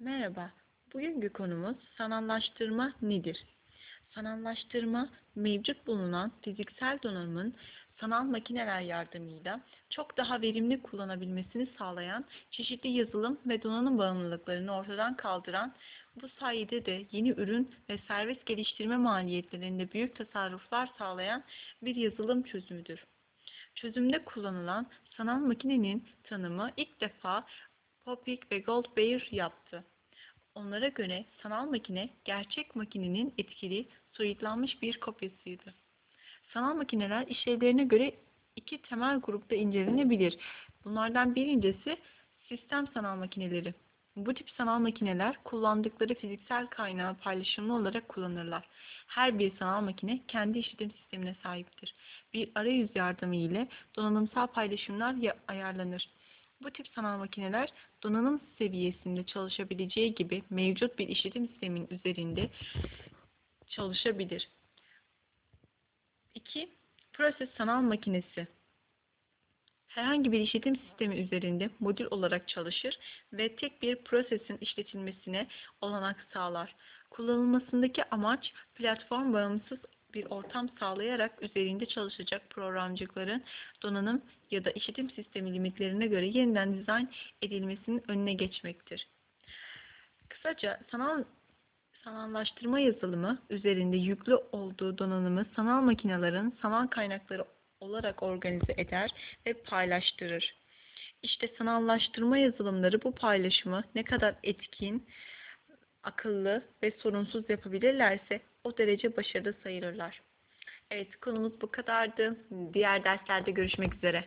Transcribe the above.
Merhaba, bugünkü konumuz sanallaştırma nedir? Sanallaştırma, mevcut bulunan fiziksel donanımın sanal makineler yardımıyla çok daha verimli kullanabilmesini sağlayan çeşitli yazılım ve donanım bağımlılıklarını ortadan kaldıran, bu sayede de yeni ürün ve servis geliştirme maliyetlerinde büyük tasarruflar sağlayan bir yazılım çözümüdür. Çözümde kullanılan sanal makinenin tanımı ilk defa Popik ve Goldbeer yaptı. Onlara göre sanal makine gerçek makinenin etkili, soyutlanmış bir kopyasıydı. Sanal makineler işlevlerine göre iki temel grupta incelenebilir. Bunlardan birincisi sistem sanal makineleri. Bu tip sanal makineler kullandıkları fiziksel kaynağı paylaşımlı olarak kullanırlar. Her bir sanal makine kendi işletim sistemine sahiptir. Bir arayüz yardımı ile donanımsal paylaşımlar ya- ayarlanır. Bu tip sanal makineler donanım seviyesinde çalışabileceği gibi mevcut bir işletim sistemin üzerinde çalışabilir. 2. Proses sanal makinesi herhangi bir işletim sistemi üzerinde modül olarak çalışır ve tek bir prosesin işletilmesine olanak sağlar. Kullanılmasındaki amaç platform bağımsız bir ortam sağlayarak üzerinde çalışacak programcıkların donanım ya da işletim sistemi limitlerine göre yeniden dizayn edilmesinin önüne geçmektir. Kısaca sanal sanallaştırma yazılımı üzerinde yüklü olduğu donanımı sanal makinelerin sanal kaynakları olarak organize eder ve paylaştırır. İşte sanallaştırma yazılımları bu paylaşımı ne kadar etkin, akıllı ve sorunsuz yapabilirlerse o derece başarılı sayılırlar. Evet konumuz bu kadardı. Diğer derslerde görüşmek üzere.